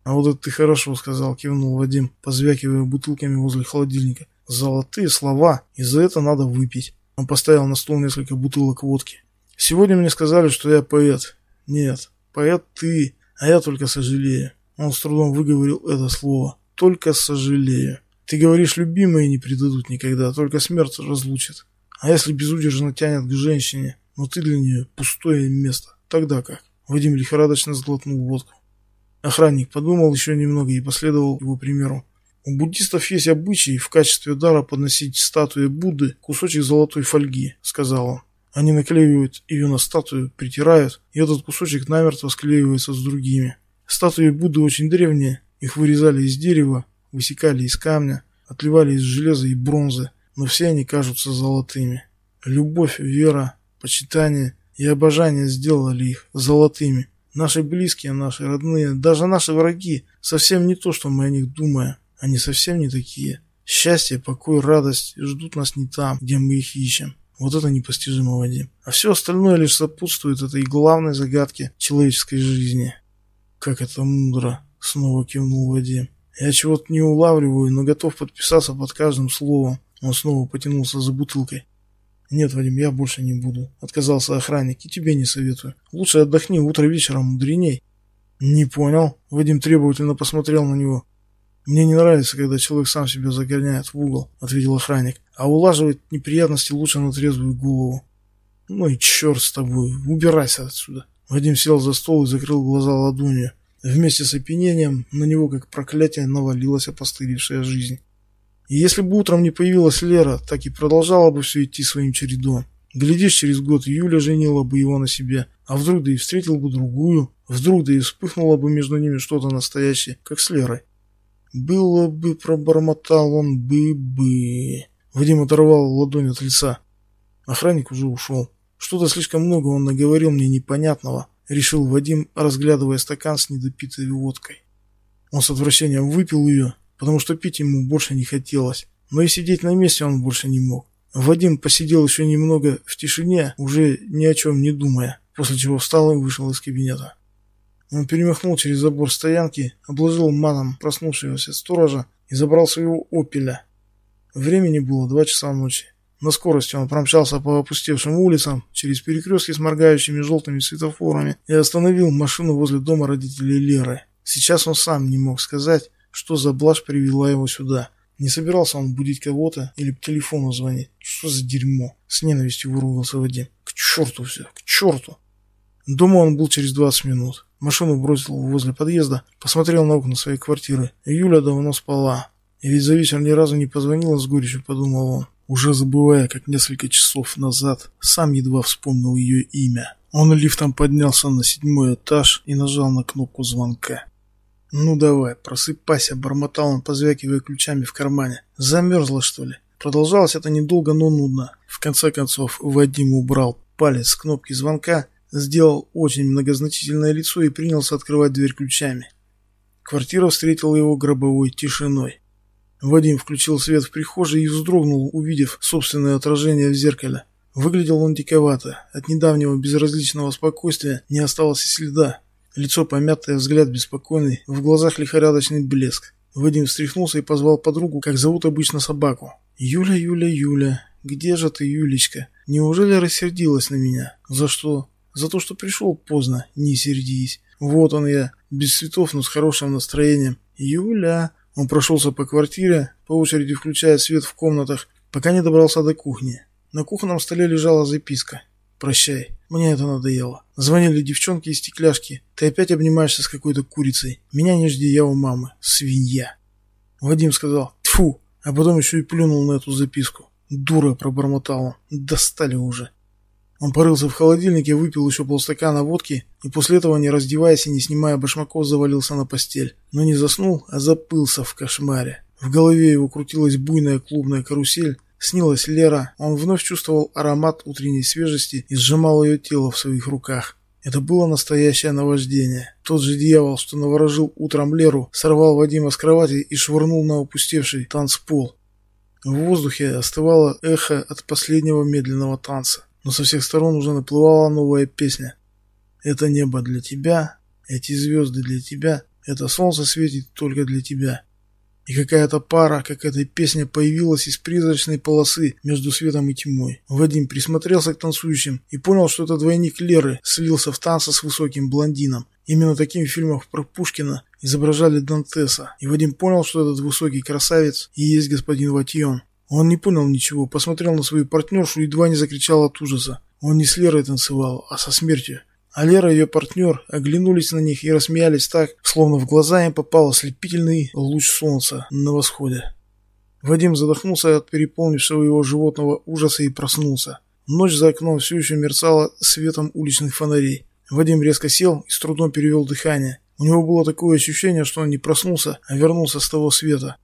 А вот это ты хорошо сказал, кивнул Вадим, позвякивая бутылками возле холодильника. Золотые слова, и за это надо выпить. Он поставил на стол несколько бутылок водки. Сегодня мне сказали, что я поэт. Нет, Поэт ты, а я только сожалею. Он с трудом выговорил это слово. Только сожалею. Ты говоришь, любимые не предадут никогда, только смерть разлучит. А если безудержно тянет к женщине, но ты для нее пустое место, тогда как? Вадим лихорадочно сглотнул водку. Охранник подумал еще немного и последовал его примеру. У буддистов есть обычай в качестве дара подносить статуе Будды кусочек золотой фольги, сказал он. Они наклеивают ее на статую, притирают, и этот кусочек намертво склеивается с другими. Статуи Будды очень древние, их вырезали из дерева, высекали из камня, отливали из железа и бронзы, но все они кажутся золотыми. Любовь, вера, почитание и обожание сделали их золотыми. Наши близкие, наши родные, даже наши враги совсем не то, что мы о них думаем. Они совсем не такие. Счастье, покой, радость ждут нас не там, где мы их ищем. Вот это непостижимо, Вадим. А все остальное лишь сопутствует этой главной загадке человеческой жизни. Как это мудро, снова кивнул Вадим. Я чего-то не улавливаю, но готов подписаться под каждым словом. Он снова потянулся за бутылкой. Нет, Вадим, я больше не буду. Отказался охранник, и тебе не советую. Лучше отдохни, утро вечером мудреней. Не понял. Вадим требовательно посмотрел на него. «Мне не нравится, когда человек сам себя загоняет в угол», — ответил охранник. «А улаживать неприятности лучше на трезвую голову». «Ну и черт с тобой, убирайся отсюда». Вадим сел за стол и закрыл глаза ладонью. Вместе с опьянением на него, как проклятие, навалилась опостылевшая жизнь. И если бы утром не появилась Лера, так и продолжала бы все идти своим чередом. Глядишь, через год Юля женила бы его на себе, а вдруг да и встретил бы другую, вдруг да и вспыхнуло бы между ними что-то настоящее, как с Лерой. «Было бы», — пробормотал он, «бы-бы». Вадим оторвал ладонь от лица. Охранник уже ушел. Что-то слишком много он наговорил мне непонятного, решил Вадим, разглядывая стакан с недопитой водкой. Он с отвращением выпил ее, потому что пить ему больше не хотелось, но и сидеть на месте он больше не мог. Вадим посидел еще немного в тишине, уже ни о чем не думая, после чего встал и вышел из кабинета. Он перемахнул через забор стоянки, обложил маном проснувшегося сторожа и забрал своего опеля. Времени было два часа ночи. На скорости он промчался по опустевшим улицам, через перекрестки с моргающими желтыми светофорами и остановил машину возле дома родителей Леры. Сейчас он сам не мог сказать, что за блажь привела его сюда. Не собирался он будить кого-то или по телефону звонить. Что за дерьмо? С ненавистью выругался Вадим. К черту все, к черту. Дома он был через 20 минут. Машину бросил возле подъезда, посмотрел на окна своей квартиры. Юля давно спала. И ведь за вечер ни разу не позвонила с горечью, подумал он, уже забывая, как несколько часов назад сам едва вспомнил ее имя. Он лифтом поднялся на седьмой этаж и нажал на кнопку звонка. «Ну давай, просыпайся», — бормотал он, позвякивая ключами в кармане. «Замерзла, что ли?» Продолжалось это недолго, но нудно. В конце концов, Вадим убрал палец с кнопки звонка сделал очень многозначительное лицо и принялся открывать дверь ключами. Квартира встретила его гробовой тишиной. Вадим включил свет в прихожей и вздрогнул, увидев собственное отражение в зеркале. Выглядел он диковато. От недавнего безразличного спокойствия не осталось и следа. Лицо помятое, взгляд беспокойный, в глазах лихорадочный блеск. Вадим встряхнулся и позвал подругу, как зовут обычно собаку. «Юля, Юля, Юля, где же ты, Юлечка? Неужели рассердилась на меня? За что?» За то, что пришел поздно, не сердись. Вот он я, без цветов, но с хорошим настроением. Юля. Он прошелся по квартире, по очереди включая свет в комнатах, пока не добрался до кухни. На кухонном столе лежала записка. Прощай. Мне это надоело. Звонили девчонки из стекляшки. Ты опять обнимаешься с какой-то курицей. Меня не жди, я у мамы. Свинья. Вадим сказал «Тьфу!», а потом еще и плюнул на эту записку. Дура, пробормотал он. Достали уже. Он порылся в холодильнике, выпил еще полстакана водки и после этого, не раздеваясь и не снимая башмаков, завалился на постель. Но не заснул, а запылся в кошмаре. В голове его крутилась буйная клубная карусель, снилась Лера, он вновь чувствовал аромат утренней свежести и сжимал ее тело в своих руках. Это было настоящее наваждение. Тот же дьявол, что наворожил утром Леру, сорвал Вадима с кровати и швырнул на опустевший танцпол. В воздухе остывало эхо от последнего медленного танца но со всех сторон уже наплывала новая песня. Это небо для тебя, эти звезды для тебя, это солнце светит только для тебя. И какая-то пара, как эта песня, появилась из призрачной полосы между светом и тьмой. Вадим присмотрелся к танцующим и понял, что это двойник Леры слился в танце с высоким блондином. Именно таким в фильмах про Пушкина изображали Дантеса. И Вадим понял, что этот высокий красавец и есть господин Ватьон. Он не понял ничего, посмотрел на свою партнершу и едва не закричал от ужаса. Он не с Лерой танцевал, а со смертью. А Лера и ее партнер оглянулись на них и рассмеялись так, словно в глаза им попал ослепительный луч солнца на восходе. Вадим задохнулся от переполнившего его животного ужаса и проснулся. Ночь за окном все еще мерцала светом уличных фонарей. Вадим резко сел и с трудом перевел дыхание. У него было такое ощущение, что он не проснулся, а вернулся с того света.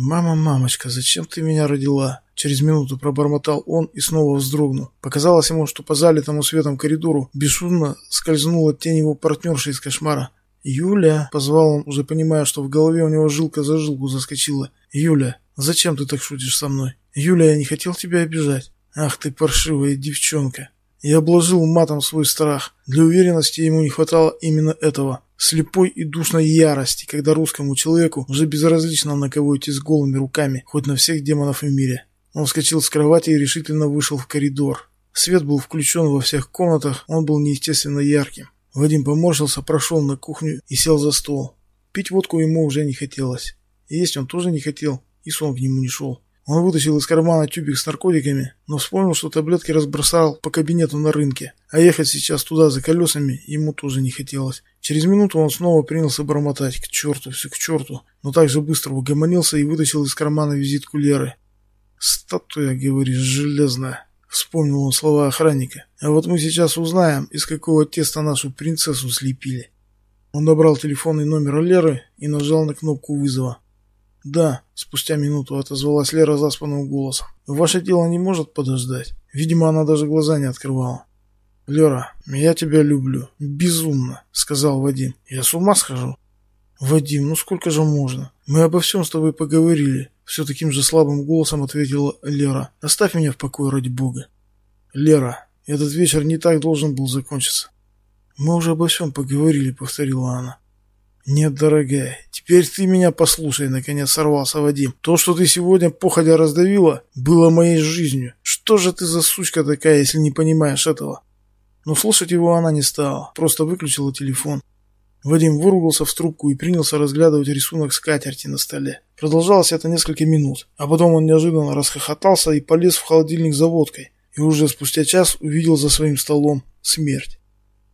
«Мама, мамочка, зачем ты меня родила?» Через минуту пробормотал он и снова вздрогнул. Показалось ему, что по залитому светом коридору бесшумно скользнула тень его партнерши из кошмара. «Юля!» — позвал он, уже понимая, что в голове у него жилка за жилку заскочила. «Юля, зачем ты так шутишь со мной? Юля, я не хотел тебя обижать. Ах ты паршивая девчонка!» И обложил матом свой страх. Для уверенности ему не хватало именно этого слепой и душной ярости, когда русскому человеку уже безразлично на кого идти с голыми руками, хоть на всех демонов в мире. Он вскочил с кровати и решительно вышел в коридор. Свет был включен во всех комнатах, он был неестественно ярким. Вадим поморщился, прошел на кухню и сел за стол. Пить водку ему уже не хотелось. Есть он тоже не хотел, и сон к нему не шел. Он вытащил из кармана тюбик с наркотиками, но вспомнил, что таблетки разбросал по кабинету на рынке, а ехать сейчас туда за колесами ему тоже не хотелось. Через минуту он снова принялся бормотать. К черту, все к черту. Но также быстро угомонился и вытащил из кармана визитку Леры. «Статуя, говоришь, железная», — вспомнил он слова охранника. «А вот мы сейчас узнаем, из какого теста нашу принцессу слепили». Он набрал телефонный номер Леры и нажал на кнопку вызова. «Да», — спустя минуту отозвалась Лера заспанным голосом. «Ваше дело не может подождать?» Видимо, она даже глаза не открывала. «Лера, я тебя люблю. Безумно», — сказал Вадим. «Я с ума схожу». «Вадим, ну сколько же можно? Мы обо всем с тобой поговорили», — все таким же слабым голосом ответила Лера. «Оставь меня в покое ради бога». «Лера, этот вечер не так должен был закончиться». «Мы уже обо всем поговорили», — повторила она. «Нет, дорогая, теперь ты меня послушай», — наконец сорвался Вадим. «То, что ты сегодня походя раздавила, было моей жизнью. Что же ты за сучка такая, если не понимаешь этого?» Но слушать его она не стала, просто выключила телефон. Вадим выругался в трубку и принялся разглядывать рисунок скатерти на столе. Продолжалось это несколько минут, а потом он неожиданно расхохотался и полез в холодильник за водкой. И уже спустя час увидел за своим столом смерть.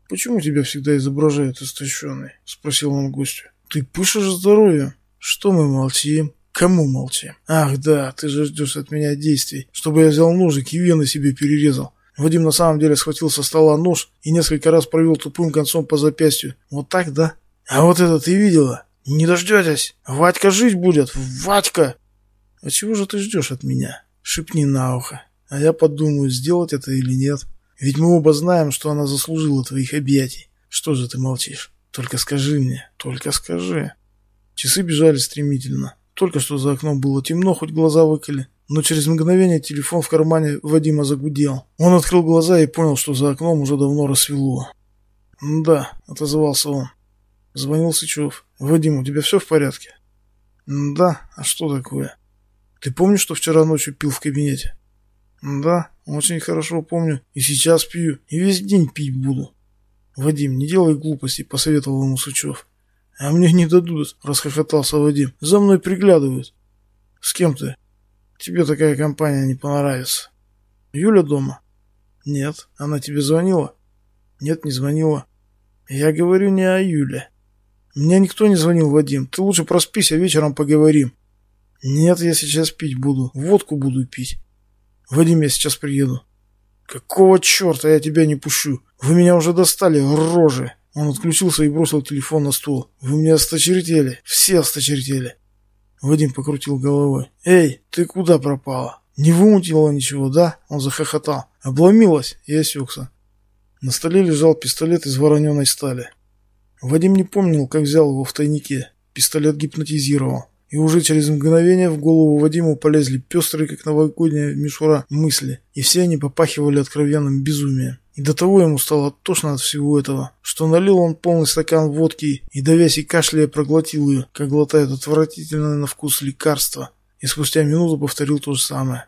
«Почему тебя всегда изображают истощенной?» — спросил он гостю. «Ты пышешь здоровьем. Что мы молчим?» «Кому молчим?» «Ах да, ты же ждешь от меня действий, чтобы я взял ножик и вены себе перерезал». Вадим на самом деле схватил со стола нож и несколько раз провел тупым концом по запястью. «Вот так, да?» «А вот это ты видела? Не дождетесь? Вадька жить будет! Вадька!» «А чего же ты ждешь от меня?» «Шепни на ухо, а я подумаю, сделать это или нет». Ведь мы оба знаем, что она заслужила твоих объятий. Что же ты молчишь? Только скажи мне, только скажи. Часы бежали стремительно. Только что за окном было темно, хоть глаза выколи. Но через мгновение телефон в кармане Вадима загудел. Он открыл глаза и понял, что за окном уже давно рассвело. «Да», — отозвался он. Звонил Сычев. «Вадим, у тебя все в порядке?» «Да, а что такое?» «Ты помнишь, что вчера ночью пил в кабинете?» «Да, очень хорошо помню. И сейчас пью. И весь день пить буду». «Вадим, не делай глупостей», — посоветовал ему Сучев. «А мне не дадут», — расхохотался Вадим. «За мной приглядывают». «С кем ты?» «Тебе такая компания не понравится». «Юля дома?» Нет. Она тебе звонила? Нет, не звонила. Я говорю не о Юле. Мне никто не звонил, Вадим. Ты лучше проспись, а вечером поговорим. Нет, я сейчас пить буду. Водку буду пить. Вадим, я сейчас приеду. Какого черта я тебя не пущу? Вы меня уже достали, рожи. Он отключился и бросил телефон на стол. Вы меня осточертели. Все осточертели. Вадим покрутил головой. «Эй, ты куда пропала? Не вымутила ничего, да?» Он захохотал. Обломилась и осекся. На столе лежал пистолет из вороненой стали. Вадим не помнил, как взял его в тайнике. Пистолет гипнотизировал. И уже через мгновение в голову Вадиму полезли пестрые, как новогодняя мишура, мысли. И все они попахивали откровенным безумием. И до того ему стало тошно от всего этого, что налил он полный стакан водки и, давясь и кашляя, проглотил ее, как глотает отвратительное на вкус лекарство, и спустя минуту повторил то же самое.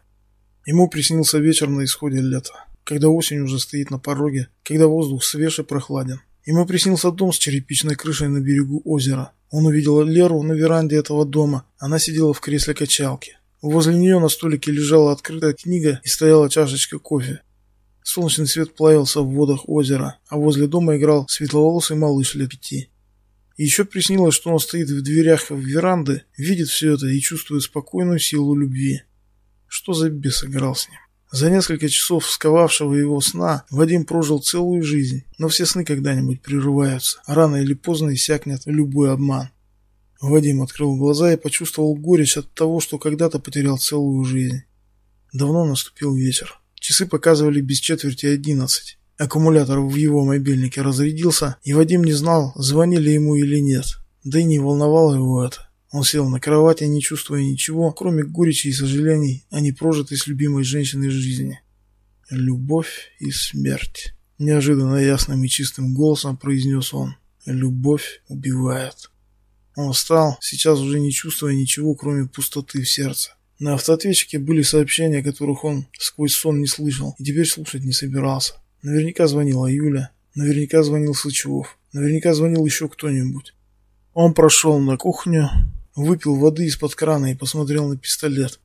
Ему приснился вечер на исходе лета, когда осень уже стоит на пороге, когда воздух свеж и прохладен. Ему приснился дом с черепичной крышей на берегу озера. Он увидел Леру на веранде этого дома. Она сидела в кресле качалки. Возле нее на столике лежала открытая книга и стояла чашечка кофе. Солнечный свет плавился в водах озера, а возле дома играл светловолосый малыш лет пяти. Еще приснилось, что он стоит в дверях в веранды, видит все это и чувствует спокойную силу любви. Что за бес играл с ним? За несколько часов сковавшего его сна Вадим прожил целую жизнь, но все сны когда-нибудь прерываются, а рано или поздно иссякнет любой обман. Вадим открыл глаза и почувствовал горечь от того, что когда-то потерял целую жизнь. Давно наступил вечер. Часы показывали без четверти одиннадцать. Аккумулятор в его мобильнике разрядился, и Вадим не знал, звонили ему или нет. Да и не волновало его это. Он сел на кровати, не чувствуя ничего, кроме горечи и сожалений о непрожитой с любимой женщиной жизни. «Любовь и смерть», – неожиданно ясным и чистым голосом произнес он. «Любовь убивает». Он встал, сейчас уже не чувствуя ничего, кроме пустоты в сердце. На автоответчике были сообщения, которых он сквозь сон не слышал и теперь слушать не собирался. Наверняка звонила Юля, наверняка звонил Сычев, наверняка звонил еще кто-нибудь. Он прошел на кухню, выпил воды из-под крана и посмотрел на пистолет.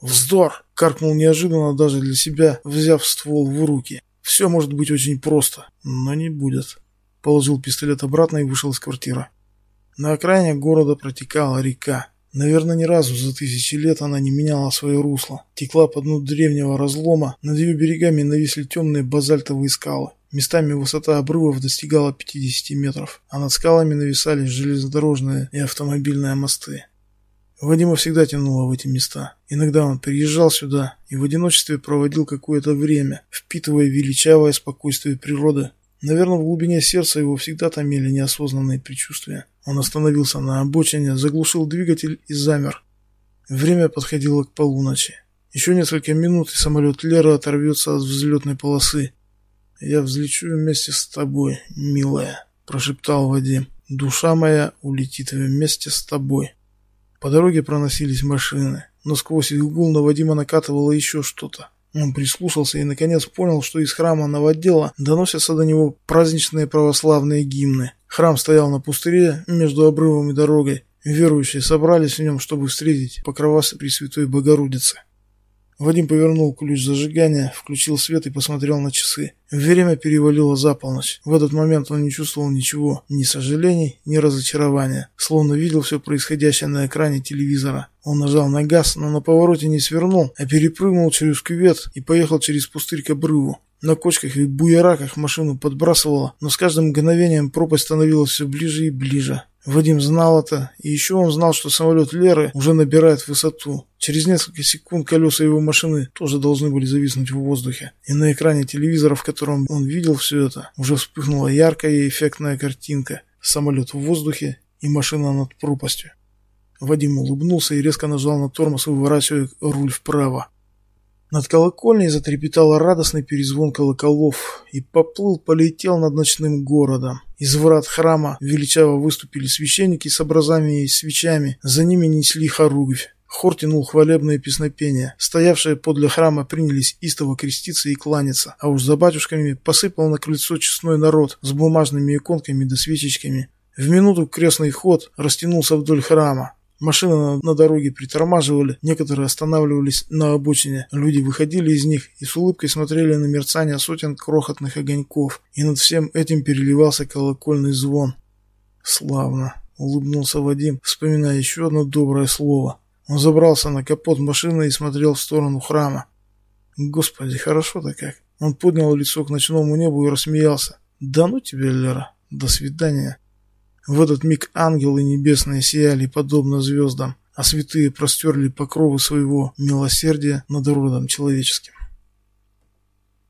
«Вздор!» – каркнул неожиданно даже для себя, взяв ствол в руки. «Все может быть очень просто, но не будет». Положил пистолет обратно и вышел из квартиры. На окраине города протекала река. Наверное, ни разу за тысячи лет она не меняла свое русло. Текла по дну древнего разлома, над ее берегами нависли темные базальтовые скалы. Местами высота обрывов достигала 50 метров, а над скалами нависали железнодорожные и автомобильные мосты. Вадима всегда тянуло в эти места. Иногда он приезжал сюда и в одиночестве проводил какое-то время, впитывая величавое спокойствие природы. Наверное, в глубине сердца его всегда томили неосознанные предчувствия. Он остановился на обочине, заглушил двигатель и замер. Время подходило к полуночи. Еще несколько минут, и самолет Лера оторвется от взлетной полосы. «Я взлечу вместе с тобой, милая», – прошептал Вадим. «Душа моя улетит вместе с тобой». По дороге проносились машины, но сквозь их гул на Вадима накатывало еще что-то. Он прислушался и наконец понял, что из храма новодела доносятся до него праздничные православные гимны. Храм стоял на пустыре между обрывом и дорогой. Верующие собрались в нем, чтобы встретить покрова Пресвятой Богородицы. Вадим повернул ключ зажигания, включил свет и посмотрел на часы. Время перевалило за полночь. В этот момент он не чувствовал ничего, ни сожалений, ни разочарования, словно видел все происходящее на экране телевизора. Он нажал на газ, но на повороте не свернул, а перепрыгнул через кювет и поехал через пустырь к обрыву. На кочках и буераках машину подбрасывало, но с каждым мгновением пропасть становилась все ближе и ближе. Вадим знал это, и еще он знал, что самолет Леры уже набирает высоту. Через несколько секунд колеса его машины тоже должны были зависнуть в воздухе. И на экране телевизора, в котором он видел все это, уже вспыхнула яркая и эффектная картинка. Самолет в воздухе и машина над пропастью. Вадим улыбнулся и резко нажал на тормоз, выворачивая руль вправо. Над колокольней затрепетал радостный перезвон колоколов и поплыл, полетел над ночным городом. Из врат храма величаво выступили священники с образами и свечами, за ними несли хоругвь. Хор тянул хвалебное песнопение. Стоявшие подле храма принялись истово креститься и кланяться, а уж за батюшками посыпал на крыльцо честной народ с бумажными иконками да свечечками. В минуту крестный ход растянулся вдоль храма. Машины на дороге притормаживали, некоторые останавливались на обочине. Люди выходили из них и с улыбкой смотрели на мерцание сотен крохотных огоньков. И над всем этим переливался колокольный звон. «Славно!» — улыбнулся Вадим, вспоминая еще одно доброе слово. Он забрался на капот машины и смотрел в сторону храма. «Господи, хорошо-то как!» Он поднял лицо к ночному небу и рассмеялся. «Да ну тебе, Лера! До свидания!» В этот миг ангелы небесные сияли подобно звездам, а святые простерли покровы своего милосердия над родом человеческим.